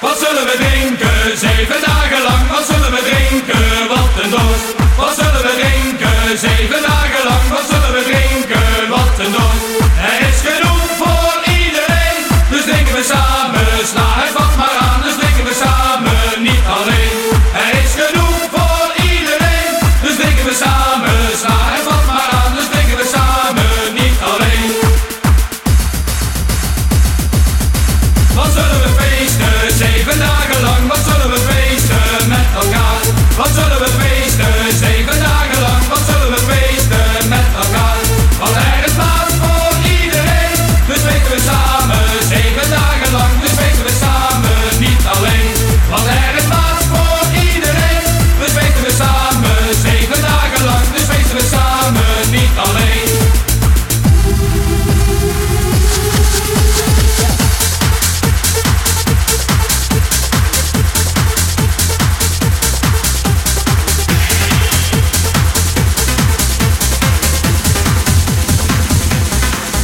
Wat zullen we drinken? Zeven dagen lang. Wat zullen we drinken? Wat een dorst. Wat zullen we drinken? Zeven dagen